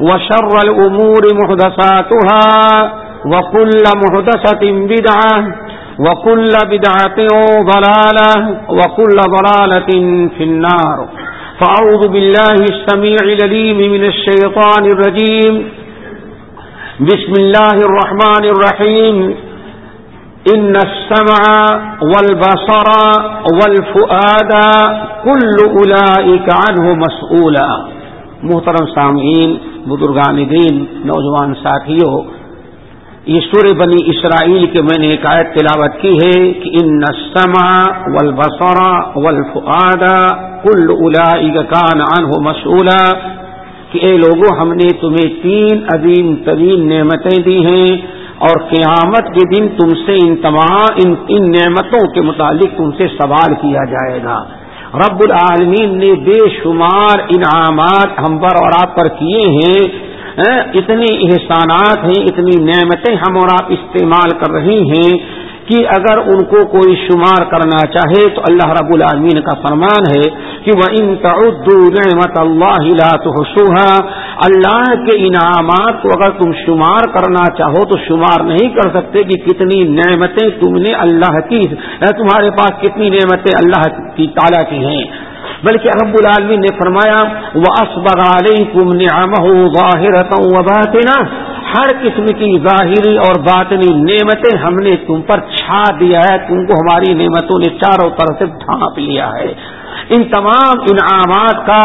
وشر الأمور محدثاتها وكل محدثة بدعة وكل بدعة ضلالة وكل ضلالة في النار. فأعوذ بالله السميع لليم من الشيطان الرجيم. بسم الله الرحمن الرحيم. إن السمع والبصر والفؤاد كل أولئك عنه مسؤولا. محترم سامعین بزرگان دین، نوجوان ساتھیوں، یہ سور بنی اسرائیل کے میں نے ایک آیت تلاوت کی ہے کہ ان سما ولبسرا ولفعدا کل الا کان ان ہو کہ اے لوگوں ہم نے تمہیں تین عظیم ترین نعمتیں دی ہیں اور قیامت کے دن تم سے ان تمام، ان ان نعمتوں کے متعلق تم سے سوال کیا جائے گا۔ رب العالمین نے بے شمار انعامات ہم پر اور آپ پر کیے ہیں اتنے احسانات ہیں، اتنی نعمتیں ہم اور آپ استعمال کر رہی ہیں کہ اگر ان کو کوئی شمار کرنا چاہے تو اللہ رب العالمین کا فرمان ہے کہ وہ ان نعمت اللہ حسوہ اللہ کے انعامات کو اگر تم شمار کرنا چاہو تو شمار نہیں کر سکتے کہ کتنی نعمتیں تم نے اللہ کی تمہارے پاس کتنی نعمتیں اللہ کی تعالیٰ کی ہیں۔ بلکہ رب العالمین نے فرمایا وہ اسبر علیکم نعمہ ظاہرتا و باطنا ہر قسم کی ظاہری اور باطنی نعمتیں ہم نے تم پر چھا دیا ہے، تم کو ہماری نعمتوں نے چاروں طرف سے ڈھانپ لیا ہے۔ ان تمام انعامات کا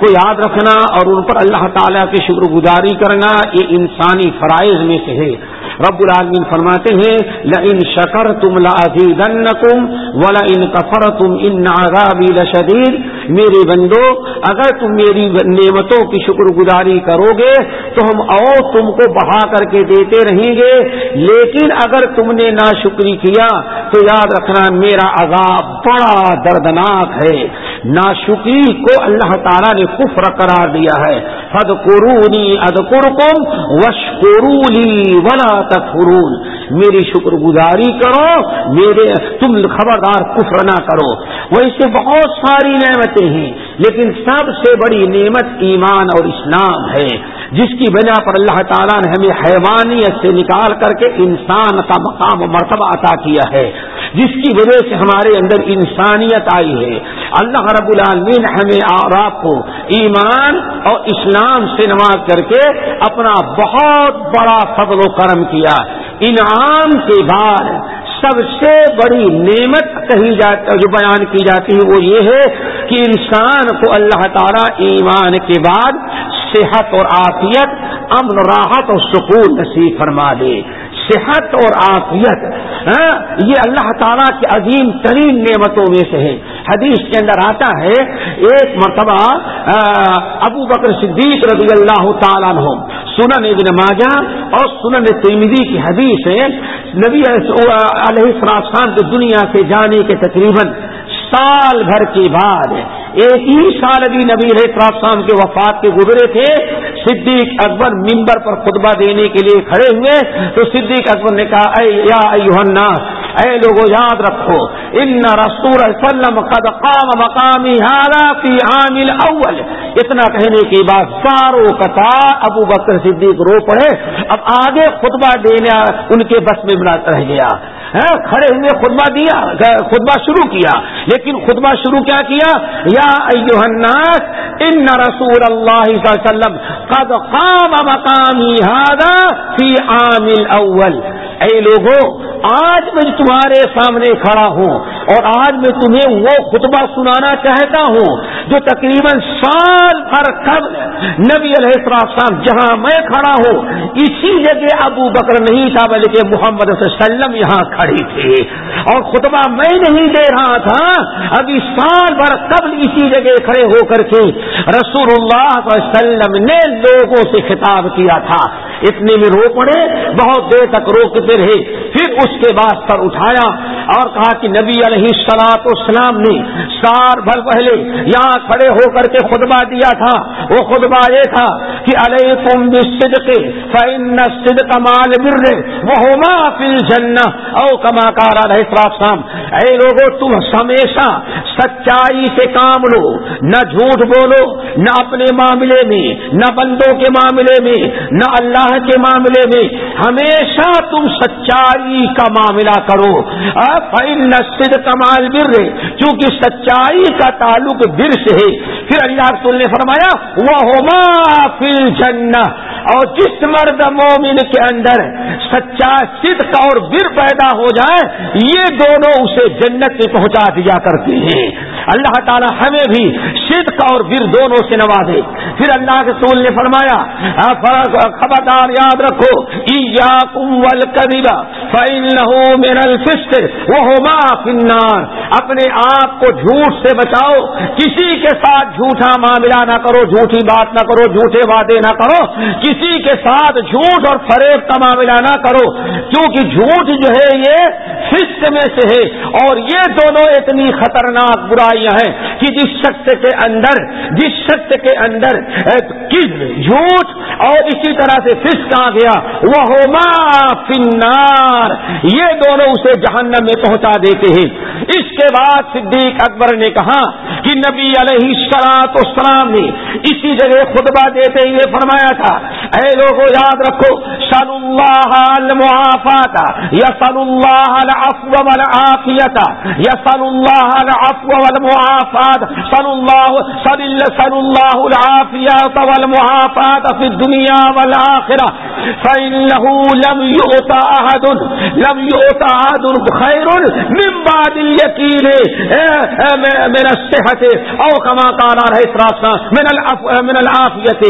کو یاد رکھنا اور ان پر اللہ تعالیٰ کی شکر گزاری کرنا یہ انسانی فرائض میں سے ہے۔ رب العالمین فرماتے ہیں ل ان شکر تم لم ولا ان کفر تم ان ناغابی لشدید۔ میرے بندو، اگر تم میری نعمتوں کی شکر گزاری کرو گے، تو ہم اور تم کو بہا کر کے دیتے رہیں گے۔ لیکن اگر تم نے نہ شکری کیا، تو یاد رکھنا میرا عذاب بڑا دردناک ہے۔ ناشکری کو اللہ تعالیٰ نے کفر قرار دیا ہے۔ حد قرونی اد قرکم وش قرولی ولا تکفرون۔ میری شکر گزاری کرو، میرے تم خبردار کفر نہ کرو۔ ویسے بہت ساری نعمتیں ہیں، لیکن سب سے بڑی نعمت ایمان اور اسلام ہے، جس کی بنا پر اللہ تعالیٰ نے ہمیں حیوانیت سے نکال کر کے انسان کا مقام و مرتبہ عطا کیا ہے۔ جس کی وجہ سے ہمارے اندر انسانیت آئی ہے۔ اللہ رب العالمین ہمیں اور آپ کو ایمان اور اسلام سے نواز کر کے اپنا بہت بڑا فضل و کرم کیا۔ انعام کے بعد سب سے بڑی نعمت کہی جاتی جو بیان کی جاتی ہے، وہ یہ ہے کہ انسان کو اللہ تعالیٰ ایمان کے بعد صحت اور عافیت، امن، راحت اور سکون نصیب فرما دے۔ صحت اور عافیت ہاں، یہ اللہ تعالیٰ کی عظیم ترین نعمتوں میں سے ہے حدیث کے اندر آتا ہے ایک مرتبہ ابو بکر صدیق رضی اللہ تعالیٰ عنہ سنن ابن ماجہ اور سنن تیمدی کی حدیث ہے نبی علیہ السلام کے دنیا سے جانے کے تقریباً سال بھر کے بعد ایک ہی سال ابھی نبی السلام کے وفات کے گزرے تھے، صدیق اکبر ممبر پر خطبہ دینے کے لیے کھڑے ہوئے، تو صدیق اکبر نے کہا، اے یا اے لوگوں یاد رکھو، ان رسول وسلم قد قام مقامی فی عامل اول اتنا کہنے کے بعد ساروں کتا ابو بکر صدیق رو پڑے۔ اب آگے خطبہ دینا ان کے بس میں رہ گیا۔ ہاں، کھڑے ہوئے خطبہ دیا، خطبہ شروع کیا۔ لیکن خطبہ شروع کیا کیا؟ یا الناس، ان رسول اللہ صلی اللہ علیہ وسلم قد قام مقامی هذا فی عامل اول اے لوگوں آج میں تمہارے سامنے کھڑا ہوں اور آج میں تمہیں وہ خطبہ سنانا چاہتا ہوں جو تقریباً سال بھر قبل نبی علیہ السلام جہاں میں کھڑا ہوں، اسی جگہ ابو بکر نہیں تھا، بلکہ محمد صلی اللہ علیہ وسلم یہاں کھڑی تھی۔ اور خطبہ میں نہیں دے رہا تھا، ابھی سال بھر قبل اسی جگہ کھڑے ہو کر کے رسول اللہ صلی اللہ علیہ وسلم نے لوگوں سے خطاب کیا تھا۔ اتنے میں رو پڑے، بہت دیر تک روکتے رہے، پھر اس کے بعد سر اٹھایا اور کہا کہ نبی علیہ سلاط اسلام نے سار بھر پہلے یہاں کھڑے ہو کر کے خطبہ دیا تھا۔ وہ خطبہ یہ تھا کہ علیہ تم بھی فن سد کمال بر وہ فل جن او کما کارا رہے شام اے لوگوں تم ہمیشہ سچائی سے کام لو۔ نہ جھوٹ بولو، نہ اپنے معاملے میں، نہ بندوں کے معاملے میں، نہ اللہ کے معاملے میں۔ ہمیشہ تم سچائی کا معاملہ کرو۔ نصد کمال بر کیونکہ سچائی کا تعلق بر سے ہے پھر اللہ رسول نے فرمایا وہ ہوما فل جن اور جس مرد مومن کے اندر سچا صدق اور بر پیدا ہو جائے، یہ دونوں اسے جنت میں پہنچا دیا کرتے ہیں۔ اللہ تعالیٰ ہمیں بھی صدق اور بر دونوں سے نوازے۔ پھر اللہ کے سول نے فرمایا خبردار یاد رکھو اپنے آپ کو جھوٹ سے بچاؤ، کسی کے ساتھ جھوٹا معاملہ نہ کرو، جھوٹی بات نہ کرو، جھوٹے وعدے نہ کرو، کسی کے ساتھ جھوٹ اور فریب کا معاملہ نہ کرو، کیونکہ جھوٹ جو ہے یہ فسٹ میں سے ہے۔ اور یہ دونوں اتنی خطرناک برائیاں ہیں کہ جس شخص کے اندر، جس شخص کے اندر جھوٹ؟ اور اسی طرح سے فسٹ آ گیا۔ وہ ہوما فنار یہ دونوں اسے جہنم میں پہنچا دیتے ہیں۔ اس کے بعد صدیق اکبر نے کہا کہ نبی علیہ سلاط اسلام نے اسی جگہ خطبہ دیتے ہوئے فرمایا تھا، اے لوگوں یاد رکھو سن اللہ المعافات یا سن اللہ العفو والعافیت یسن اللہ العفو والمعافات سن اللہ سن اللہ سن اللہ العافیت والمعافات فی الدنیا والآخرہ فإنه لم يؤت أحد، لم يؤت أحد خير من بعد اليقين. من الصحة او كما قال عليه الصلاة من من العافیت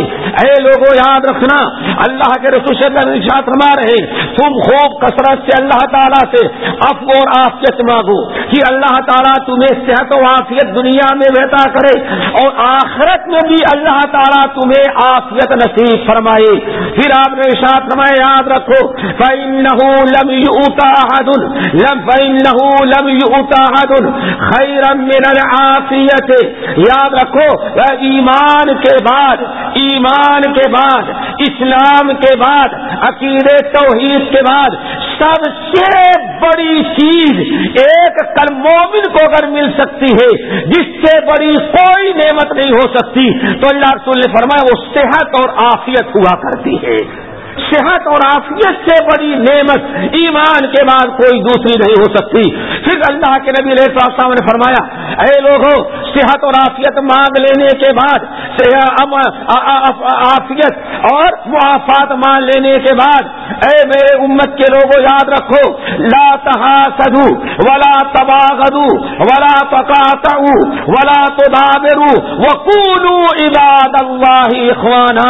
اے لوگوں یاد رکھنا، اللہ کے رسول صلی اللہ علیہ وسلم فرما رہے تم خوب کثرت سے اللہ تعالیٰ سے افو اور آفیت مانگو کہ اللہ تعالیٰ تمہیں صحت و آفیت دنیا میں بہتا کرے اور آخرت میں بھی اللہ تعالیٰ تعالیٰ تمہیں آفیت نصیب فرمائے۔ پھر آپ نے ساتھ فرمائے یاد رکھو، فَإِنَّهُ لَمْ يُؤْتَ أَحَدٌ لَمْ فَإِنَّهُ لَمْ يُؤْتَ أَحَدٌ خَيْرًا مِنَ الْعَافِيَةِ۔ یاد رکھو ایمان کے بعد، ایمان کے بعد، اسلام کے بعد عقید توحید کے بعد سب سے بڑی چیز ایک کل مومن کو اگر مل سکتی ہے، جس سے بڑی کوئی نعمت نہیں ہو سکتی، تو اللہ رسول نے فرمایا، وہ صحت اور آفیت ہوا کرتی ہے۔ صحت اور آفیت سے بڑی نعمت ایمان کے بعد کوئی دوسری نہیں ہو سکتی۔ پھر اللہ کے نبی علیہ السلام نے فرمایا، اے لوگوں، صحت اور آفیت مانگ لینے کے بعد آفیت اور معافات مان لینے کے بعد، اے میرے امت کے لوگوں، یاد رکھو، لا تحاسدو ولا تباغدو ولا تقاطعو ولا تدابرو وقولو عباد اللہ اخوانا۔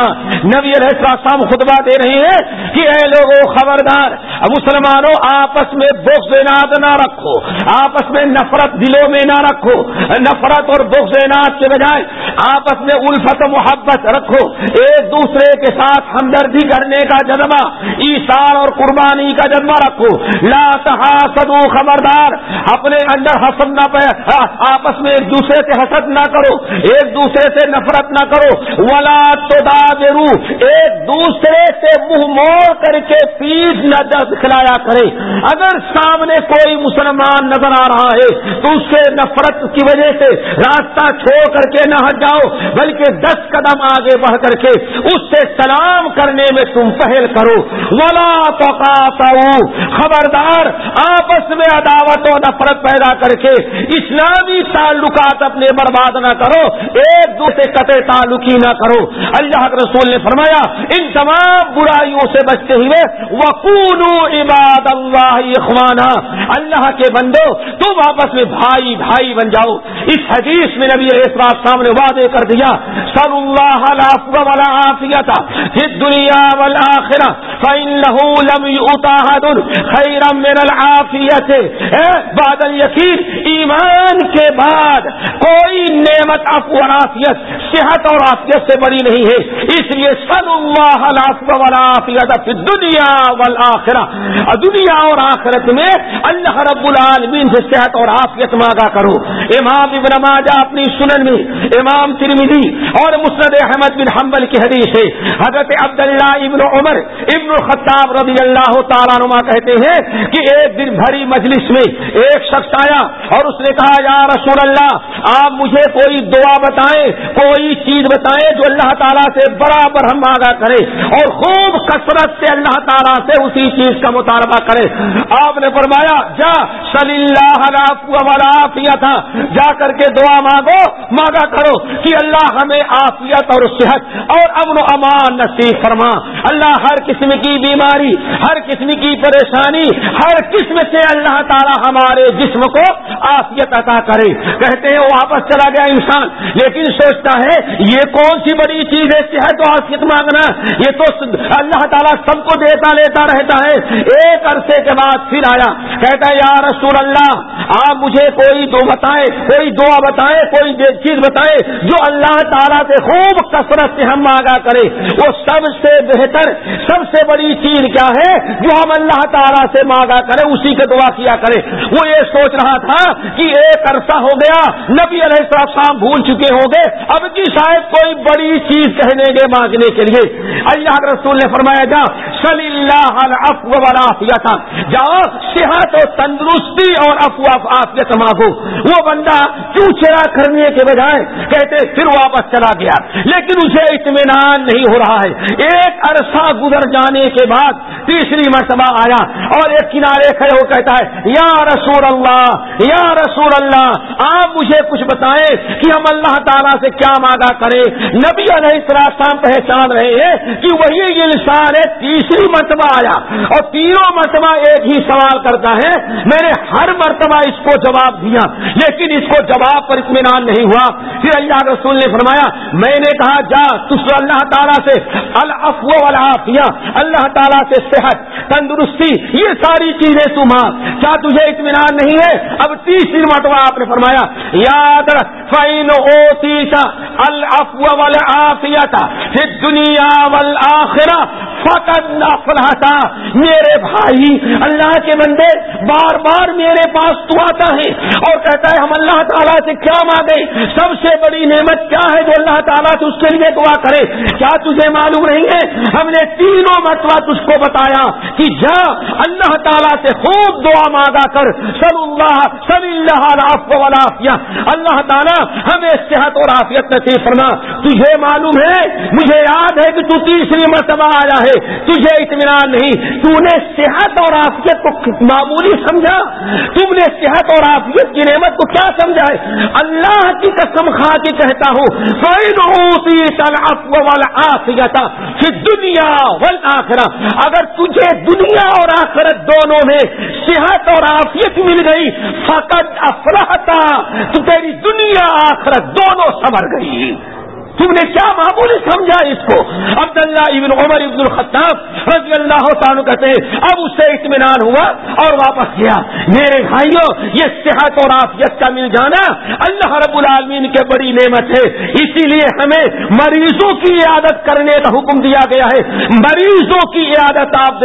نبی علیہ السلام خطبہ دے رہے ہیں کہ اے لوگوں خبردار مسلمانوں آپس میں بغض ناد نہ رکھو، آپس میں نفرت دلوں میں نہ رکھو، نفرت اور بغضینات کے بجائے آپس میں الفت و محبت رکھو، ایک دوسرے کے ساتھ ہمدردی کرنے کا جذبہ ایسار اور قربانی کا جذبہ رکھو۔ لا تحاسدو خبردار، اپنے اندر حسد نہ پہ آپس میں ایک دوسرے سے حسد نہ کرو، ایک دوسرے سے نفرت نہ کرو۔ ولا تو ایک دوسرے سے منہ موڑ کر کے پیٹ نہ کھلایا کرے۔ اگر سامنے کوئی مسلمان نظر آ رہا ہے تو اس سے نفرت کی وجہ سے راستہ چھوڑ کر کے نہ ہٹ جاؤ، بلکہ دس قدم آگے بڑھ کر کے اس سے سلام کرنے میں تم پہل کرو۔ ولا تو خبردار، آپس میں عداوت و نفرت پیدا کر کے اسلامی تعلقات اپنے برباد نہ کرو، ایک دوسرے قطع تعلق ہی نہ کرو۔ اللہ کے رسول نے فرمایا، ان تمام برائیوں سے بچتے ہوئے وقون عباد اللہ اخوانا اللہ کے بندو، تم آپس میں بھائی بھائی بن جاؤ۔ اس حدیث میں نبی اسرات سامنے وعدے کر دیا صلی اللہ والا عافیت دنیا والآخرہ فإنه لم يؤتاحد خیرا من العافیت بعد الیقین، ایمان کے بعد کوئی نعمت افو عافیت، صحت اور عافیت سے بڑی نہیں ہے۔ اس لیے صلی اللہ علیہ دنیا والآخرہ دنیا اور آخرت میں اللہ رب العالمین سے صحت اور عافیت مانگا کرو. امام ابن ماجہ اپنی سنن میں، امام ترمیدی اور مسند احمد بن حنبل کی حدیث ہے، حضرت عبداللہ ابن عمر ابن الخطاب رضی اللہ تعالیٰ نما کہتے ہیں کہ ایک دن بھری مجلس میں ایک شخص آیا اور اس نے کہا، یا رسول اللہ، آپ مجھے کوئی دعا بتائیں، کوئی چیز بتائیں جو اللہ تعالیٰ سے برابر ہم مانگا کرے اور خوب خوب کثرت سے اللہ تعالیٰ سے اسی چیز کا مطالبہ کرے۔ آپ نے فرمایا، جا صلی اللہ تھا جا کر کے دعا مانگو مانگا کرو کہ اللہ ہمیں آفیت اور صحت اور امن و امان نصیب فرما۔ اللہ ہر قسم کی بیماری، ہر قسم کی پریشانی، ہر قسم سے اللہ تعالیٰ ہمارے جسم کو آفیت عطا کرے۔ کہتے ہیں واپس چلا گیا انسان۔ لیکن سوچتا ہے، یہ کون سی بڑی چیز ہے، صحت اور آفیت مانگنا؟ یہ تو اللہ تعالیٰ سب کو دیتا لیتا رہتا ہے۔ ایک عرصے کے بعد پھر آیا۔ کہتا ہے، یا رسول اللہ، آپ مجھے کوئی دو بتائے، کوئی دعا بتائے، کوئی چیز بتائے جو اللہ تعالیٰ سے خوب کثرت سے ہم مانگا کرے وہ سب سے بہتر، سب سے بڑی چیز کیا ہے جو ہم اللہ تعالیٰ سے مانگا کرے اسی کے دعا کیا کرے وہ یہ سوچ رہا تھا کہ ایک عرصہ ہو گیا، نبی علیہ السلام بھول چکے ہوں گے۔ اب جی کی شاید کوئی بڑی چیز کہنے گے مانگنے کے لیے۔ اللہ رسول نے فرمایا جا صلی اللہ تھا جاؤ، صحت و تندرستی اور افواہ آفیت مانگو۔ وہ بندہ کیوں چرا کرنے کے بجائے کہتے، پھر واپس چلا گیا۔ لیکن اسے اطمینان نہیں ہو رہا ہے۔ ایک عرصہ گزر جانے کے بعد تیسری مرتبہ آیا اور ایک کنارے کھڑے ہو کہتا ہے، یا رسول اللہ، یا رسول اللہ، آپ مجھے کچھ بتائیں کہ ہم اللہ تعالیٰ سے کیا مانگا کریں۔ نبی علیہ السلام پہچان رہے ہیں کہ وہی انسان ہے تیسری مرتبہ آیا اور تینوں مرتبہ ایک ہی سوال کرتا ہے، میں نے ہر مرتبہ اس کو جواب دیا، لیکن اس کو جواب پر اطمینان نہیں ہوا۔ پھر اللہ رسول نے فرمایا، میں نے کہا، جا تس اللہ تعالیٰ سے الفو العافیہ اللہ تعالیٰ سے صحت، تندرستی، یہ ساری چیزیں تمہار کیا تجھے اطمینان نہیں ہے؟ اب تیسری مرتبہ آپ نے فرمایا، یاد فائن ہوتی تھا الفو والعافیہ دنیا والآخرہ ہاں فقط نفلحتا میرے بھائی، اللہ کے بندے بار بار میرے پاس تو آتا ہے اور کہتا ہے، ہم اللہ تعالیٰ سے کیا مانگے؟ سب سے بڑی نعمت کیا ہے جو اللہ تعالیٰ سے اس کے لیے دعا کرے؟ کیا تجھے معلوم نہیں ہے؟ ہم نے تینوں مرتبہ تجھ کو بتایا کہ جا، اللہ تعالیٰ سے خوب دعا مانگا کر۔ سب اللہ سب اللہ اللہ تعالیٰ ہمیں صحت اور آفیت نصیب فرما۔ تجھے معلوم ہے، مجھے یاد ہے کہ تو تیسری مرتبہ آیا ہے۔ تجھے اطمینان نہیں تو نے صحت اور آفیت کو معمولی سمجھا؟ تم نے صحت اور آفیت کی نعمت کو کیا سمجھا ہے؟ اللہ کی قسم کھا کے کہتا ہوں آفیت دنیا آخرا اگر تجھے دنیا اور آخرت دونوں میں صحت اور آفیت مل گئی فقط افرحتا تو تیری دنیا آخرت دونوں سمر گئی۔ تم نے کیا معمولی سمجھا اس کو؟ عبداللہ ابن عمر ابن الخطاب رضی اللہ تعالیٰ کہتے ہیں، اب اس سے اطمینان ہوا اور واپس گیا۔ میرے بھائیوں، یہ صحت اور آفیت کا مل جانا اللہ رب العالمین کے بڑی نعمت ہے۔ اسی لیے ہمیں مریضوں کی عادت کرنے کا حکم دیا گیا ہے۔ مریضوں کی عادت آپ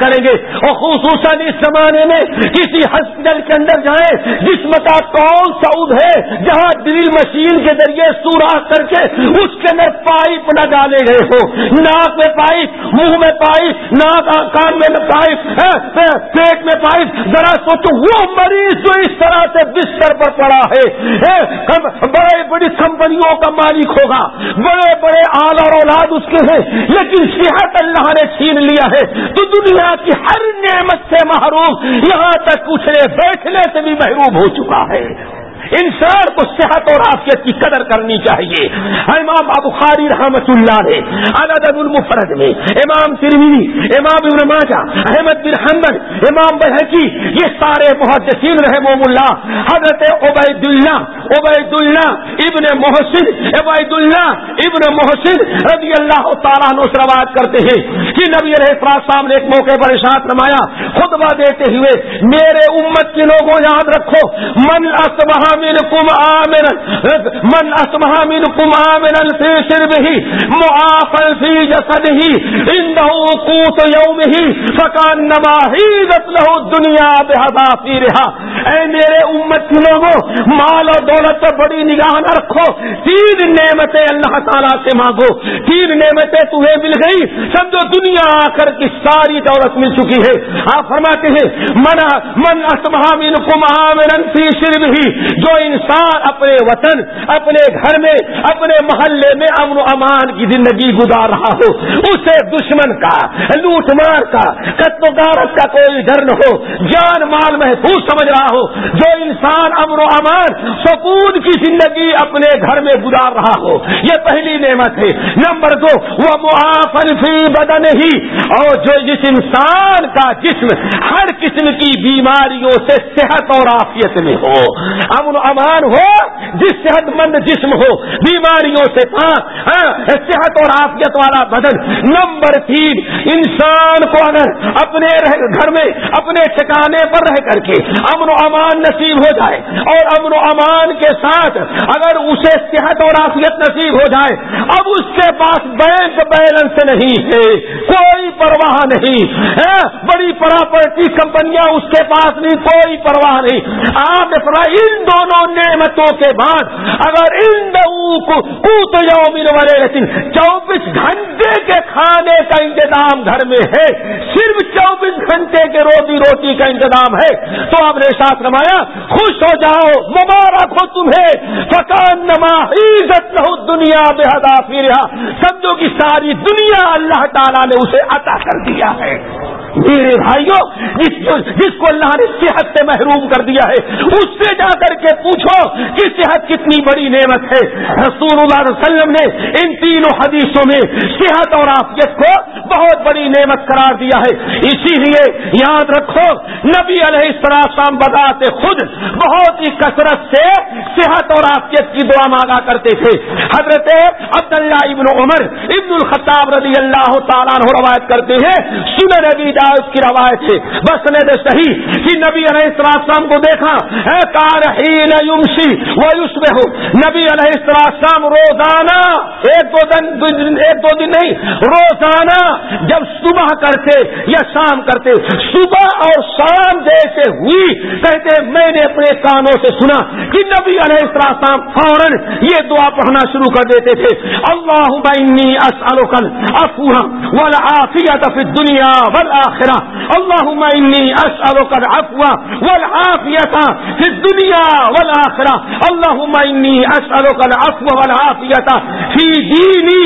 کریں گے۔ اور خصوصاً اس زمانے میں کسی ہاسپٹل کے اندر جائیں، جسم کا کون سعود ہے؟ جہاں ڈرل مشین کے ذریعے سوراخ کر کے اس کے اندر پائپ نہ ڈالے گئے ہو۔ ناک میں پائپ، منہ میں پائپ، ناک کان میں پائپ پیٹ میں پائپ، ذرا سوچو، وہ مریض جو اس طرح سے بستر پر پڑا ہے بڑے بڑی کمپنیوں کا مالک ہوگا۔ بڑے بڑے آل اور اولاد اس کے ہیں، لیکن صحت اللہ نے چھین لیا ہے۔ تو دنیا کی ہر نعمت سے محروم، یہاں تک اٹھنے بیٹھنے سے بھی محروم ہو چکا ہے۔ انسان کو صحت اور آفیت کی قدر کرنی چاہیے۔ امام ابو خاری رحمت اللہ نے الد المفرد میں، امام ترمی امام ابن ماجہ، احمد بن حمد امام بحقی یہ سارے محدثین رحم اللہ، حضرت عبید اللہ عبید اللہ ابن محسن عبید اللہ ابن محسن رضی اللہ تعالیٰ نو روایت کرتے ہیں کہ نبی علیہ السلام نے ایک موقع پر اشاعت نمایا خطبہ دیتے ہوئے، میرے امت کے لوگوں یاد رکھو، من اصبہ منكم آمنا. من أصبح منكم آمنا في سربه معافا في جسده. عنده قوت يومه، فكأنما هيدت له الدنيا بهذافيرها اے میرے امت کے لوگوں مال اور دولت پر بڑی نگاہ نہ رکھو. تین نعمتیں اللہ تعالیٰ سے مانگو. تین نعمتیں تمہیں مل گئی. سمجھو دنیا آ کر کی ساری دولت مل چکی ہے. آپ فرماتے ہیں، من من اسمہ من کم آمرن فی شرب ہی جو انسان اپنے وطن، اپنے گھر میں، اپنے محلے میں امن و امان کی زندگی گزار رہا ہو، اسے دشمن کا، لوٹ مار کا غارت کا کوئی ڈر نہ ہو، جان مال محفوظ سمجھ رہا ہو، جو انسان امن و امان، سکون کی زندگی اپنے گھر میں گزار رہا ہو، یہ پہلی نعمت ہے۔ نمبر دو وہ معافن فی بدن ہی اور جو جس انسان کا جسم ہر قسم کی بیماریوں سے صحت اور آفیت میں ہو، امن و امان ہو، جس صحت مند جسم ہو، بیماریوں سے ہاں صحت اور آفیت والا بدن۔ نمبر تین، انسان کو اگر اپنے گھر میں، اپنے ٹھکانے پر رہ کر کے امن و امان نصیب ہو جائے اور امن و امان کے ساتھ اگر اسے صحت اور آفیت نصیب ہو جائے، اب اس کے پاس بینک بیلنس نہیں ہے، کوئی پرواہ نہیں ہاں، بڑی پراپرٹی کمپنیاں اس کے پاس نہیں، کوئی پرواہ نہیں۔ آپ ان دونوں نعمتوں کے بعد اگر ان تو چوبیس گھنٹے کے کھانے کا انتظام گھر میں ہے، صرف چوبیس گھنٹے کے روزی روٹی کا انتظام ہے۔ تو آپ نے ساتھ رمایا خوش ہو جاؤ، مبارک ہو تمہیں۔ فکان نما عزت نہ دنیا بے حدا پھر سمجھو کی ساری دنیا اللہ تعالیٰ نے اسے عطا کر دیا ہے۔ میرے بھائیوں، جس جس کو اللہ نے صحت سے محروم کر دیا ہے، اس سے جا کر کے پوچھو کہ صحت کتنی بڑی نعمت ہے۔ رسول اللہ علیہ وسلم نے ان تینوں حدیثوں میں صحت اور آفیت کو بہت بڑی نعمت قرار دیا ہے۔ اسی لیے یاد رکھو، نبی علیہ السلام بتاتے خود بہت ہی کثرت سے صحت اور آفیت کی دعا مانگا کرتے تھے۔ حضرت عبداللہ ابن عمر ابن الخطاب رضی اللہ تعالیٰ روایت کرتے ہیں۔ سن نبی داؤد کی روایت ہے۔ بس نے صحیح کہ نبی علیہ السلام کو دیکھا، اے کار ہین یمشی وہ ہو نبی علیہ السلام روزانہ، ایک دو دن، ایک دو دن نہیں، روزانہ جب صبح کرتے یا شام کرتے صبح اور شام جیسے ہوئی کہتے میں نے اپنے کانوں سے سنا کہ نبی علیہ السلام فوراً یہ دعا پڑھنا شروع کر دیتے تھے اللہ بینی اسألکل افوہ والعافیت فی الدنیا والآخرہ الآخرة اللهم إني أسألك العفو والعافية في الدنيا والآخرة اللهم إني أسألك العفو والعافية في ديني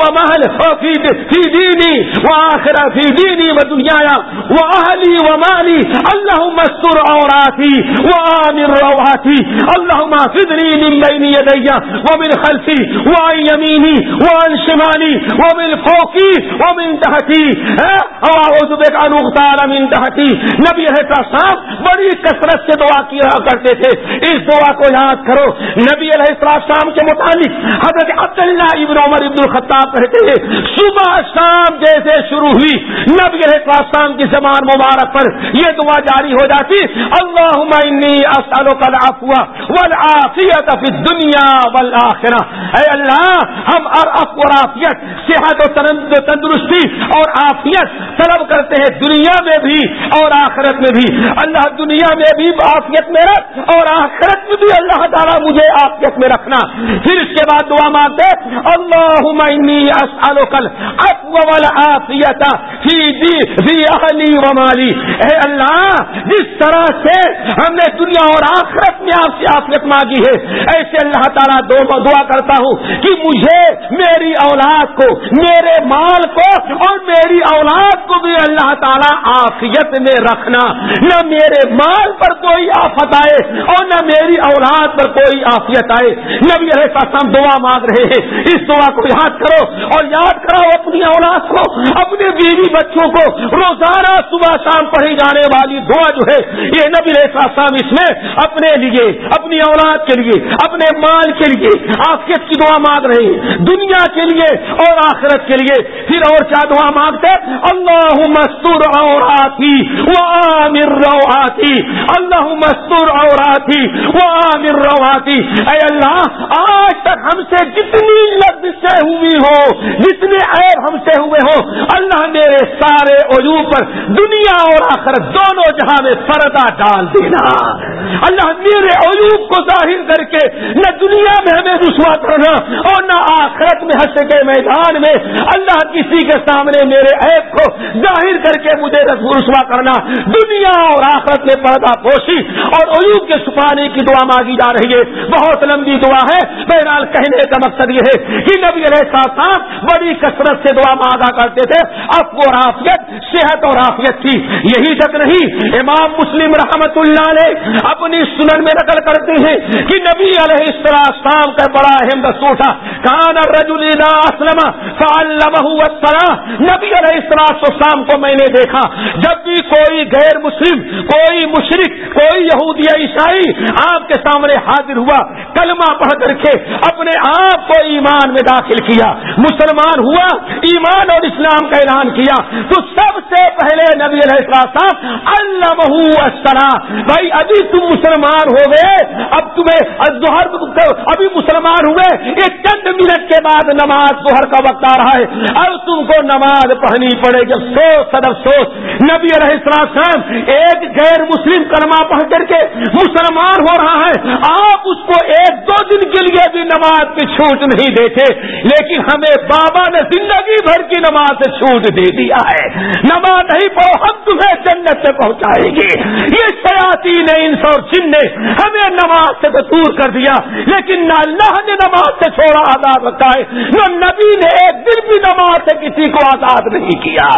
ومهل في, في ديني وآخرة في ديني ودنياي وأهلي ومالي اللهم استر عوراتي وآمن رواتي اللهم احفظني من بين يدي ومن خلفي وعن يميني وعن شمالي ومن فوقي ومن تحتي اعوذ بك ان اغتال من تحتي نبی ہے صاحب بڑی کثرت سے دعا کیا کرتے تھے۔ اس دعا کو یاد کرو۔ نبی علیہ السلام کے متعلق حضرت عبداللہ ابن عمر ابن الخطاب کہتے ہیں، صبح شام جیسے شروع ہوئی نبی علیہ السلام کی زبان مبارک پر یہ دعا جاری ہو جاتی اللہ العفو والعافیت فی الدنیا والآخرہ۔ اے اللہ، ہم اور عافیت، صحت و تندرستی اور عافیت طلب کرتے ہیں دنیا میں بھی اور آخرت میں بھی۔ اللہ دنیا میں بھی عافیت میں رکھ اور آخرت میں بھی اللہ تعالیٰ مجھے عافیت میں رکھنا۔ پھر اس کے بعد دعا مانگتے اللہ کل و مالی۔ اے اللہ، جس طرح سے ہم نے دنیا اور آخرت میں آپ سے آفیت مانگی ہے، ایسے اللہ تعالیٰ دعا کرتا ہوں کہ مجھے میری اولاد کو، میرے مال کو اور میری اولاد کو بھی اللہ تعالیٰ آفیت میں رکھنا۔ نہ میرے مال پر کوئی آفت آئے اور نہ میری اولاد پر کوئی آفیت آئے۔ نبی علیہ السلام دعا مانگ رہے ہیں۔ اس دعا کو یاد کرو اور یاد کرو اپنی اولاد کو۔ اپنے بیوی بچوں کو روزانہ صبح شام پڑھی جانے والی دعا جو ہے، یہ نبی علیہ السلام اس میں اپنے لیے، اپنی اولاد کے لیے، اپنے مال کے لیے آفیت کی دعا مانگ رہے ہیں۔ دنیا کے لیے اور آخرت کے لیے۔ پھر اور کیا دعا مانگتے اللہ مستور اور آتی وہ عامر رو آتی اللہ مستور اور آتی وہ عامر رو آتی اے اللہ، آج تک ہم سے جتنی لفظ سے ہوئی ہو، جتنے عیب ہم سے ہوئے ہو اللہ میرے سارے عجوب پر دنیا اور آخر دونوں جہاں میں پردہ ڈال دینا۔ اللہ میرے عجوب کو ظاہر کر کے نہ دنیا میں ہمیں رسوا کرنا اور کے میدان میں اللہ کسی کے سامنے میرے عیب کو ظاہر کر کے مجھے رسوا کرنا، دنیا اور آخرت میں پردہ پوشی اور عجوب کے چھپانے کی دعا مانگی جا رہی ہے۔ بہت لمبی دعا ہے۔ بہرحال کہنے کا مقصد یہ ہے کہ نبی علیہ السلام بڑی کثرت سے دعا مانگا کرتے تھے۔ اب وہ آفیت صحت اور آفیت تھی۔ یہی تک نہیں، امام مسلم رحمت اللہ علیہ اپنی سنن میں نقل کرتے ہیں کہ نبی علیہ السلام کا بڑا اہم دستور تھا کان رجول اسلم نبی علیہ السلام کو میں نے دیکھا، جب بھی کوئی غیر مسلم، کوئی مشرق کوئی یہودی عیسائی آپ کے سامنے حاضر ہوا، کلمہ پڑھ کر کے اپنے آپ کو ایمان میں داخل کیا، مسلمان ہوا، ایمان اور اسلام کا اعلان کیا، تو سب سے پہلے نبی علیہ السلام اللہ بھائی، ابھی تم مسلمان ہو گئے، اب تمہیں ابھی مسلمان ہوئے ایک چند منٹ کے بعد نماز ظہر کا وقت آ رہا ہے۔ اب تم کو نماز پڑھنی پڑے گی۔ افسوس سد افسوس۔ نبی علیہ السلام ایک غیر مسلم کلمہ پڑھ کر کے مسلمان ہو رہا ہے۔ آپ اس کو ایک دو دن کے لیے بھی نماز کی چھوٹ نہیں دیتے، لیکن ہمیں بابا نے زندگی بھر کی نماز سے چھوٹ دے دیا ہے۔ نماز نہیں پڑھو، ہم تمہیں جنت سے پہنچائیں گے۔ یہ سیاسی نے انس اور جن نے ہمیں نماز سے دور کر دیا، لیکن نہ اللہ نے نماز سے چھوڑا، آزاد رکھا ہے۔ نہ نبی نے ایک دن بھی نماز سے کسی کو آزاد نہیں کیا،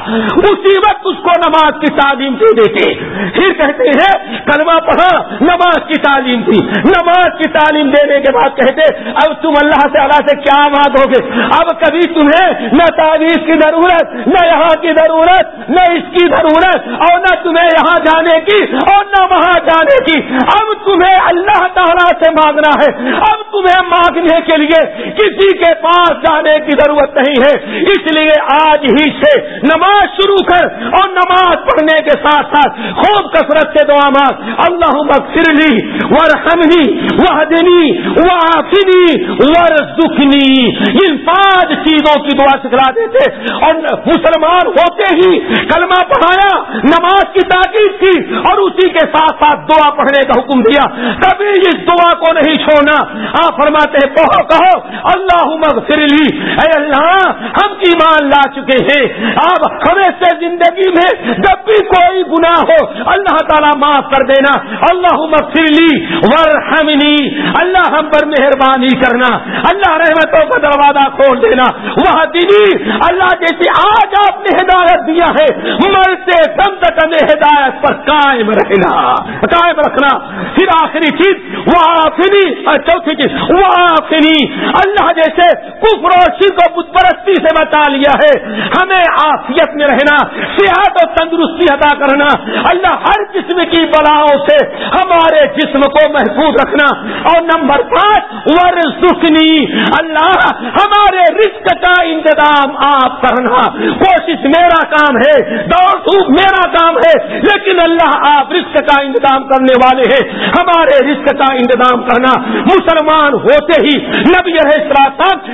اسی وقت اس کو نماز کی تعلیم دے دیتے۔ پھر کہتے ہیں، کلمہ پڑھا، نماز کی تعلیم تھی۔ نماز کی تعلیم دینے کے بعد کہتے، اب تم اللہ سے اللہ سے کیا مانگو گے اب کبھی تمہیں نہ تعویذ کی ضرورت، نہ یہاں کی ضرورت، نہ اس کی ضرورت، اور نہ تمہیں یہاں جانے کی، اور نہ وہاں جانے کی۔ اب تمہیں اللہ تعالیٰ سے مانگنا ہے۔ اب تمہیں مانگنے کے لیے کسی کے پاس جانے کی ضرورت نہیں ہے۔ اس لیے آج ہی سے نماز شروع کر اور نماز پڑھنے کے ساتھ ساتھ خوب کثرت سے دعا مانگ۔ اللہ مغفر لی، ورحمنی وحدنی وعافنی، ورزقنی۔ ان پانچ چیزوں کی دعا سکھلا دیتے۔ اور مسلمان ہوتے ہی کلمہ پڑھایا، نماز کی تاکید کی، اور اسی کے ساتھ ساتھ دعا پڑھنے کا حکم دیا۔ کبھی اس دعا کو نہیں چھوڑنا۔ آپ فرماتے ہیں کہو کہو اللہ مغفر لی۔ اے اللہ، ہم ایمان لا چکے ہیں۔ آپ ہمیں سے زندگی میں جب بھی کوئی گناہ ہو، اللہ تعالیٰ معاف کر دینا۔ اللہ مغفر لی، ورحمنی۔ اللہ ہم پر مہربانی کرنا، اللہ رحمتوں کا دروازہ کھول دینا۔ وہ دلی اللہ جیسے آج آپ نے ہدایت دیا ہے مرتے دم تک ہمیں ہدایت پر قائم رہنا، قائم رکھنا۔ پھر آخری چیز وہ آخری چوتھی چیز وہ آخری اللہ جیسے کفر و شرک و بت پرستی سے بتا لیا ہے، ہمیں آفیت میں رہنا، صحت اور تندرستی ادا کرنا۔ اللہ ہر قسم کی بلاؤں سے ہمارے جسم کو محفوظ رکھنا۔ اور نمبر پانچ ور سکنی اللہ، ہمارے رزق کا انتظام آپ کرنا کوشش میرا کام ہے دوڑ دھوپ میرا کام ہے، لیکن اللہ آپ رزق کا انتظام کرنے والے ہیں۔ ہمارے رزق کا انتظام کرنا مسلمان ہوتے ہی نبی رہے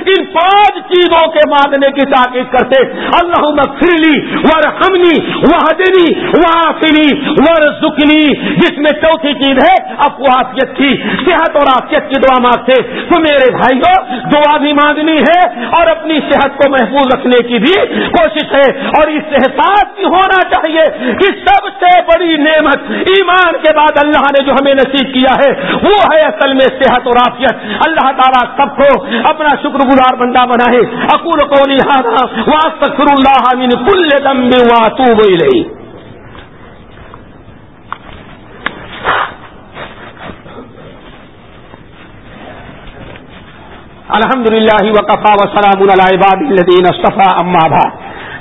ان پانچ چیزوں کے مانگنے کی تاکید کرتے۔ اللہ مغفرلی ور ہمنی وہ دینی وہ ور جس میں چوتھی چیز ہے، افواہیت کی، صحت اور آفیت کی دعا مانگتے تو میرے بھائیوں دعا بھی مانگنی ہے اور اپنی صحت کو محفوظ رکھنے کی بھی کوشش ہے اور اس احساس بھی ہونا چاہیے کہ سب سے بڑی نعمت ایمان کے بعد اللہ نے جو ہمیں نصیب کیا ہے، وہ ہے اصل میں صحت اور آفیت اللہ تعالیٰ سب کو اپنا شکر گزار بندہ بنائے۔ اکول کو اللہ کل دم واتوب الیہ الحمد للہ وقفا وسلام الدین صفا اما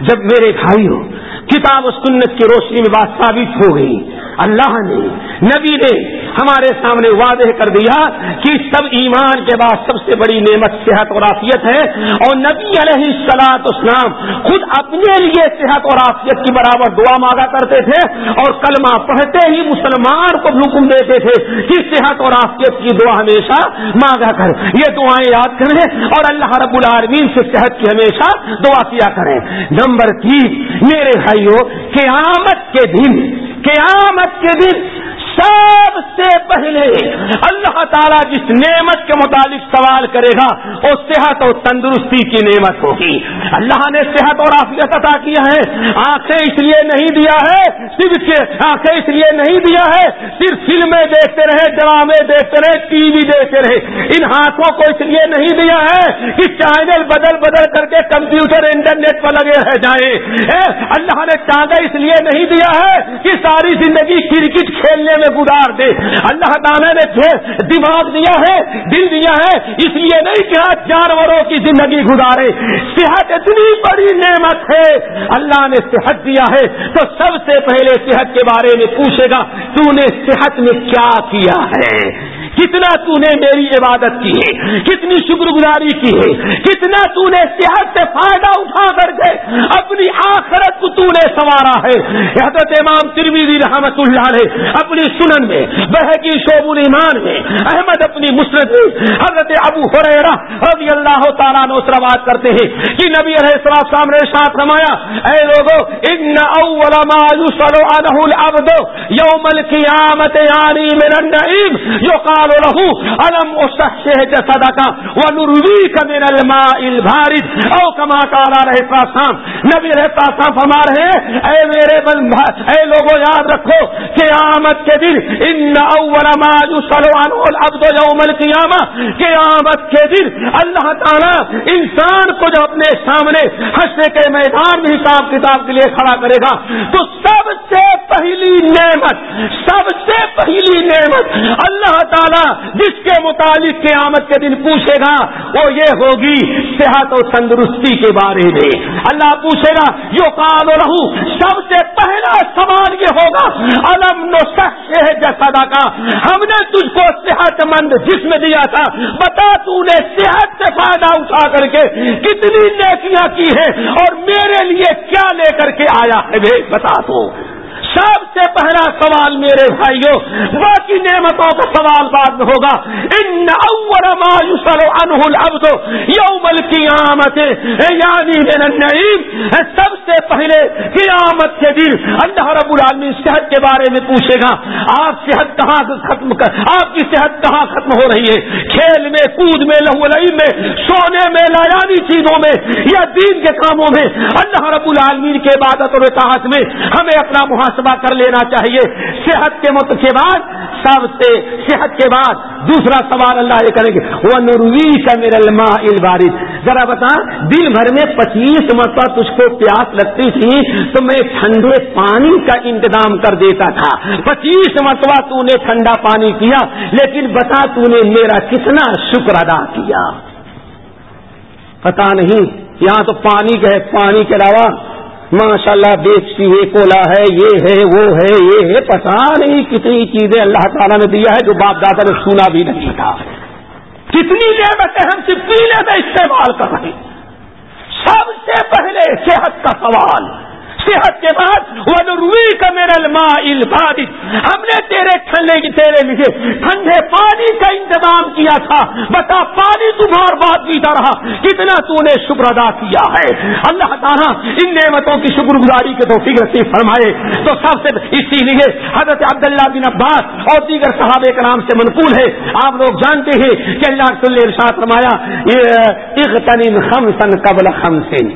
جب میرے بھائیوں کتاب و سنت کی روشنی میں بات ثابت ہو گئی اللہ نے، نبی نے ہمارے سامنے واضح کر دیا کہ سب ایمان کے بعد سب سے بڑی نعمت صحت اور آفیت ہے اور نبی علیہ السلاط اسلام خود اپنے لیے صحت اور آفیت کی برابر دعا مانگا کرتے تھے اور کلمہ پڑھتے ہی مسلمان کو حکم دیتے تھے کہ صحت اور آفیت کی دعا ہمیشہ مانگا کر۔ یہ دعائیں یاد کریں اور اللہ رب العالمین سے صحت کی ہمیشہ دعا کیا کریں۔ نمبر تین، میرے بھائیوں قیامت کے دن قیامت کے دن سب سے پہلے اللہ تعالیٰ جس نعمت کے متعلق سوال کرے گا، وہ صحت اور تندرستی کی نعمت ہوگی۔ اللہ نے صحت اور آفیت عطا کیا ہے۔ آنکھیں اس لیے نہیں دیا ہے صرف آنکھیں اس لیے نہیں دیا ہے۔ صرف فلمیں دیکھتے رہے، ڈرامے دیکھتے رہے، ٹی وی دیکھتے رہے۔ ان ہاتھوں کو اس لیے نہیں دیا ہے کہ چینل بدل بدل کر کے کمپیوٹر، انٹرنیٹ پر لگے رہ جائیں۔ اللہ نے ٹانگا اس لیے نہیں دیا ہے کہ ساری زندگی کرکٹ کھیلنے میں گزار دے۔ اللہ تعالیٰ نے دماغ دیا ہے، دل دیا ہے، اس لیے نہیں کہ جانوروں کی زندگی گزارے۔ صحت اتنی بڑی نعمت ہے۔ اللہ نے صحت دیا ہے۔ تو سب سے پہلے صحت کے بارے میں پوچھے گا، تو نے صحت میں کیا کیا ہے؟ کتنا تو نے میری عبادت کی ہے؟ کتنی شکر گزاری کی ہے؟ کتنا تو نے صحت سے فائدہ اٹھا کر کے اپنی آخرت کو تو نے سوارا ہے؟ حضرت امام ترمیدی رحمت اللہ نے اپنی سنن میں بحقی شعب المان میں، احمد اپنی مسرت میں، حضرت ابو حریرہ رضی اللہ تعالیٰ نے بات کرتے ہیں کہ نبی علیہ السلام نے ساتھ رمایا اے لوگو، ان اول ما یسل عنہ العبد یوم القیامت یعنی من النعیم، یقال له الم اصحح جسدك ونرويك من الماء البارد؟ او كما قال رہے پاسام نبی رہے پاسام فرما رہے ہیں اے میرے بل اے لوگوں یاد رکھو، قیامت کے دن، ان اول ما يسال عنه العبد يوم القيامه قیامت کے دن اللہ تعالی انسان کو جو اپنے سامنے حشر کے میدان میں حساب کتاب کے لیے کھڑا کرے گا۔ تو سب سے پہلی نعمت، سب پہلی نعمت اللہ تعالی تعالیٰ جس کے متعلق قیامت کے دن پوچھے گا، وہ یہ ہوگی صحت اور تندرستی کے بارے میں۔ اللہ پوچھے گا یو کال رہو سب سے پہلا سوال یہ ہوگا الم نو جسدا کا ہم نے تجھ کو صحت مند جسم دیا تھا، بتا تو نے صحت سے فائدہ اٹھا کر کے کتنی نیکیاں کی ہے اور میرے لیے کیا لے کر کے آیا ہے بتا تو۔ سب سے پہلا سوال میرے بھائیوں باقی نعمتوں کا سوال بعد میں ہوگا۔ ان اول ما يسر عنه العبد يوم القيامه یعنی من النعیم۔ سب سے پہلے قیامت کے دن۔ اللہ رب العالمین صحت کے بارے میں پوچھے گا، آپ صحت کہاں ختم کر، آپ کی صحت کہاں ختم ہو رہی ہے؟ کھیل میں، کود میں، لہو لئی میں، سونے میں، لایانی چیزوں میں یا دین کے کاموں میں؟ اللہ رب العالمین کے عبادت اور اطاعت میں ہمیں اپنا محاسبہ مرتبہ کر لینا چاہیے۔ صحت کے مت کے بعد سب سے صحت کے بعد دوسرا سوال اللہ یہ کریں گے وہ نروی کا میرا البارش ذرا بتا دن بھر میں پچیس مرتبہ تجھ کو پیاس لگتی تھی تو میں ٹھنڈے پانی کا انتظام کر دیتا تھا۔ پچیس مرتبہ تو نے ٹھنڈا پانی کیا، لیکن بتا تو نے میرا کتنا شکر ادا کیا۔ پتا نہیں، یہاں تو پانی کا ہے پانی کے علاوہ ماشاء اللہ بیچتی ہے کولا ہے، یہ ہے، وہ ہے، یہ ہے پتا نہیں کتنی چیزیں اللہ تعالیٰ نے دیا ہے جو باپ دادا نے سنا بھی نہیں تھا۔ کتنی نعمتیں ہم سے پینے میں استعمال کر رہے ہیں۔ سب سے پہلے صحت کا سوال۔ صحت کے بعد وہ روئی کا میرا ہم نے تیرے ٹھنڈے کی تیرے لیے ٹھنڈے پانی کا انتظام کیا تھا۔ بتا، پانی تمہار بات پیتا رہا کتنا تو نے شکر ادا کیا ہے۔ اللہ تعالیٰ ان نعمتوں کی شکر گزاری کے تو فکر سے فرمائے۔ تو سب سے اسی لیے حضرت عبداللہ بن عباس اور دیگر صحابہ کے نام سے منقول ہے آپ لوگ جانتے ہیں کہ اللہ صلی ارشاد فرمایا خمسن قبل خمسن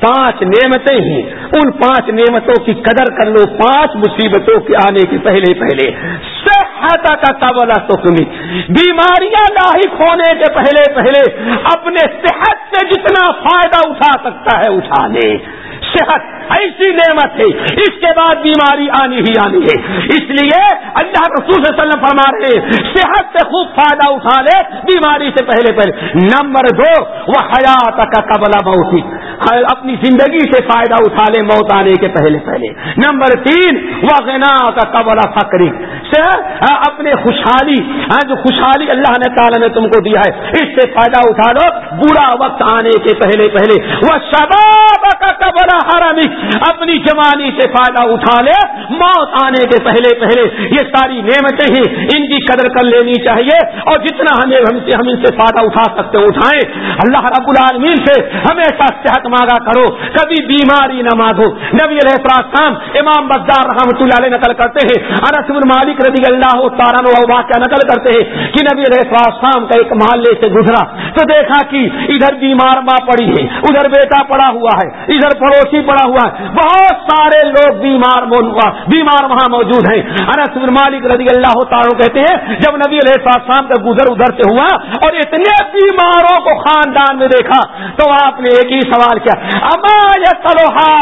پانچ نعمتیں ہیں۔ ان پانچ نعمتوں کی قدر کر لو، پانچ مصیبتوں کے آنے کے پہلے پہلے۔ صحت کا قبل سکمی بیماریاں لاحق ہونے کے پہلے پہلے اپنے صحت سے جتنا فائدہ اٹھا سکتا ہے اٹھا لے۔ صحت، ایسی نعمت ہے اس کے بعد بیماری آنی ہی آنی ہے۔ اس لیے اللہ رسول صلی اللہ علیہ وسلم فرما رہے صحت سے خوب فائدہ اٹھا لے بیماری سے پہلے پہلے نمبر دو وہ حیات کا قبلہ بہت اپنی زندگی سے فائدہ اٹھا لے موت آنے کے پہلے پہلے۔ نمبر تین وہ غنا کا قبلہ فکری اپنے خوشحالی ہاں، جو خوشحالی اللہ نے تعالیٰ نے تم کو دیا ہے، اس سے فائدہ اٹھا لو۔ برا وقت آنے کے پہلے پہلے۔ وہ شباب کا قبلہ حرمی اپنی جوانی سے فائدہ اٹھا لے۔ موت آنے کے پہلے پہلے یہ ساری نعمتیں ہی ان کی قدر کر لینی چاہیے۔ اور جتنا ہمیں ہم سے ہم ان سے فائدہ اٹھا سکتے اٹھائیں۔ اللہ رب العالمین سے ہمیشہ صحت مانگا کرو۔ کبھی بیماری نہ مانگو۔ نبی علیہ کام امام بزار رحمۃ اللہ علیہ نقل کرتے ہیں۔ انس بن مالک رضی اللہ تارن واقعہ نقل کرتے ہیں کہ نبی علیہ کام کا ایک محلے سے گزرا۔ تو دیکھا کہ ادھر بیمار ماں پڑی ہے، ادھر بیٹا پڑا ہوا ہے، ادھر پڑوسی پڑا ہوا ہے۔ بہت سارے لوگ بیمار بیمار وہاں موجود ہیں۔ انس بن مالک رضی اللہ تعالیٰ کہتے ہیں، جب نبی علیہ السلام کا گزر ادھر سے ہوا اور اتنے بیماروں کو خاندان میں دیکھا، تو آپ نے ایک ہی سوال کیا، اما یسلوہا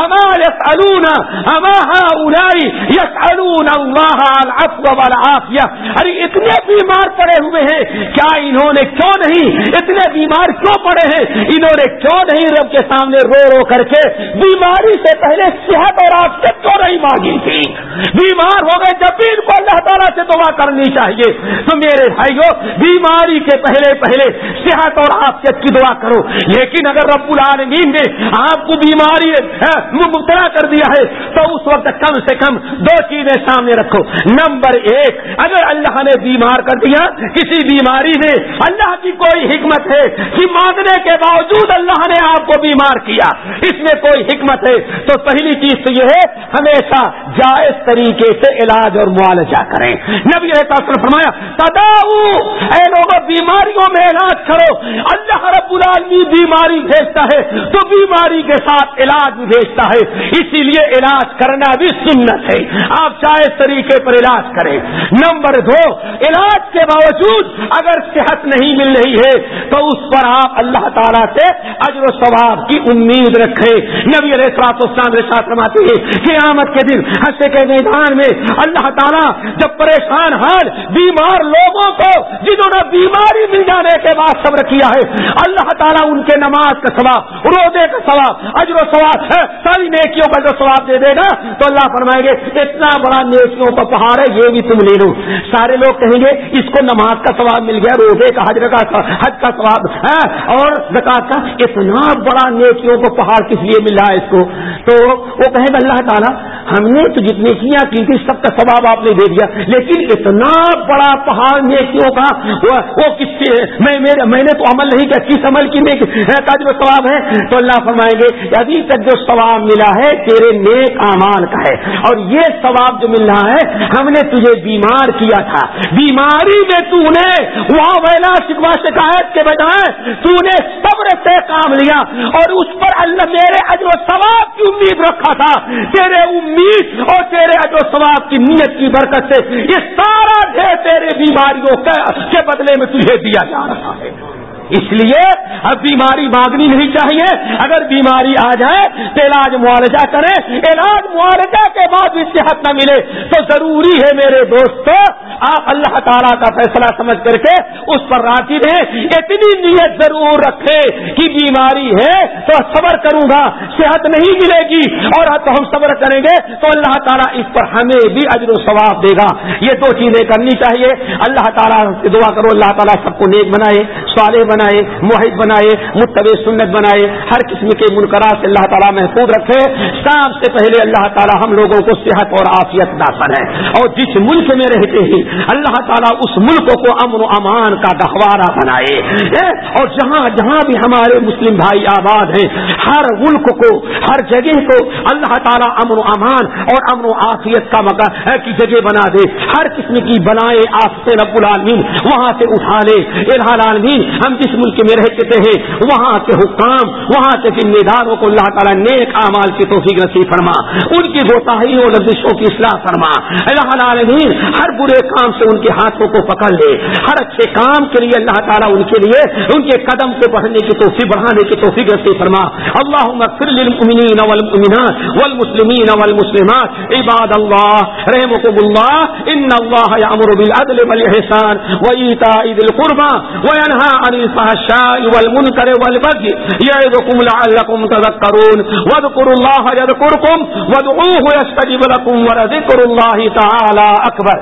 اما یسلون اما اولائی یسلون اللہ العفو والعافیہ۔ ارے، اتنے بیمار پڑے ہوئے ہیں، کیا انہوں نے کیوں نہیں؟ اتنے بیمار کیوں پڑے ہیں؟ انہوں نے کیوں نہیں رب کے سامنے رو رو کر کے بیماری سے پہلے صحت اور آپ سے کیوں نہیں مانگی تھی؟ بیمار ہو گئے جب بھی ان کو اللہ تعالیٰ سے دعا کرنی چاہیے۔ تو میرے بھائیوں، بیماری کے پہلے پہلے صحت اور آپ کی دعا کرو۔ لیکن اگر رب العالمین نے آپ کو بیماری ہاں، مبتلا کر دیا ہے، تو اس وقت کم سے کم دو چیزیں سامنے رکھو۔ نمبر ایک، اگر اللہ نے بیمار کر دیا، کسی بیماری میں اللہ اللہ کی کوئی حکمت ہے کہ مانگنے کے باوجود اللہ نے آپ کو بیمار کیا۔ اس میں کوئی حکمت ہے۔ تو پہلی چیز تو یہ ہے، ہمیشہ جائز طریقے سے علاج اور معالجہ کریں۔ نبی فرمایا، تداؤ، اے لوگوں بیماریوں میں علاج کرو۔ اللہ رب العالمین بیماری بھیجتا ہے، تو بیماری کے ساتھ علاج بھی بھیجتا ہے۔ اسی لیے علاج کرنا بھی سنت ہے۔ آپ جائز طریقے پر علاج کریں۔ نمبر دو، علاج کے باوجود اگر صحت نہیں مل رہی ہے، تو اس پر آپ اللہ تعالیٰ سے اجر و ثواب کی امید رکھے۔ نبی علیہ السلاط اسلام رشاط فرماتے ہیں، قیامت کے دن حصے کے میدان میں اللہ تعالیٰ جب پریشان، حال، بیمار لوگوں کو، جنہوں نے بیماری مل جانے کے بعد صبر کیا ہے، اللہ تعالیٰ ان کے نماز کا ثواب، روزے کا ثواب، اجر و ثواب ہاں، ساری نیکیوں کا جو ثواب دے دے گا، تو اللہ فرمائیں گے، اتنا بڑا نیکیوں کا پہاڑ ہے، یہ بھی تم لے لو۔ سارے لوگ کہیں گے، اس کو نماز کا ثواب مل گیا، روزے کا حج حجر کا حج کا ثواب ہے اور زکات کا اتنا بڑا نیکیوں کو پہاڑ کس لیے ملا ہے اس کو؟ تو وہ کہے گا، اللہ تعالیٰ، ہم نے تو جتنی کیاں کی تھی، سب کا ثواب آپ نے دے دیا، لیکن اتنا بڑا بہار نیکیوں کا، وہ کس سے؟ میں میں نے تو عمل نہیں کیا، کس عمل کی کا جو ثواب ہے؟ تو اللہ فرمائیں گے، ابھی تک جو ثواب ملا ہے، تیرے نیک امان کا ہے۔ اور یہ ثواب جو مل رہا ہے، ہم نے تجھے بیمار کیا تھا، بیماری میں تو نے وہاں ویلا شکوا شکایت کے بجائے تو نے صبر سے کام لیا اور اس پر اللہ میرے اجر و ثواب کی امید رکھا تھا۔ تیرے امید اور تیرے اجر و ثواب کی نیت کی برکت سے یہ سارا ڈھیر تیرے بیماریوں کے بدلے میں تجھے دیا جا رہا ہے۔ اس لیے اب بیماری مانگنی نہیں چاہیے۔ اگر بیماری آ جائے تو علاج معالجہ کریں۔ علاج معالجہ کے بعد بھی صحت نہ ملے تو ضروری ہے میرے دوستو، آپ اللہ تعالیٰ کا فیصلہ سمجھ کر کے اس پر راضی رہیں۔ اتنی نیت ضرور رکھے کہ بیماری ہے تو صبر کروں گا، صحت نہیں ملے گی۔ اور تو ہم صبر کریں گے تو اللہ تعالیٰ اس پر ہمیں بھی اجر و ثواب دے گا۔ یہ دو چیزیں کرنی چاہیے۔ اللہ تعالیٰ سے دعا کرو، اللہ تعالیٰ سب کو نیک بنائے، صالح بنائے۔ بنائے معاہد بنائے متب سنت بنائے، ہر قسم کے منقرات سے اللہ تعالیٰ محفوظ رکھے۔ سب سے پہلے اللہ تعالیٰ ہم لوگوں کو صحت اور آفیت داخل ہے۔ اور جس ملک میں رہتے ہیں، اللہ تعالیٰ اس ملک کو امن و امان کا گہوارہ بنائے۔ اور جہاں جہاں بھی ہمارے مسلم بھائی آباد ہیں، ہر ملک کو، ہر جگہ کو اللہ تعالیٰ امن و امان اور امن و آفیت کا مکان کی جگہ بنا دے۔ ہر قسم کی بنائے آفت رب العالمین وہاں سے اٹھا لے۔ العالمین، ہم جس ملک میں رہتے ہیں، وہاں کے حکام، وہاں کے ذمہ داروں کو اللہ تعالیٰ نیک اعمال کی توفیق نصیب فرما، ان کی گوتاہی اور لفظوں کی اصلاح فرما۔ اللہ العالمین ہر برے کام سے ان کے ہاتھوں کو پکڑ لے، ہر اچھے کام کے لیے اللہ تعالیٰ ان کے لیے ان کے قدم کو بڑھنے کی توفیق، بڑھانے کی توفیق رسی فرما۔ اللہ للمؤمنین والمؤمنات والمسلمین والمسلمات۔ عباد اللہ رحمكم اللہ، ان اللہ یامر بالعدل والاحسان وایتاء ذی القربى وینهى عن الفحشاء والمنكر والبغي يعظكم لعلكم تذكرون واذكروا الله يذكركم وادعوه يستجب لكم ولذكر الله تعالى أكبر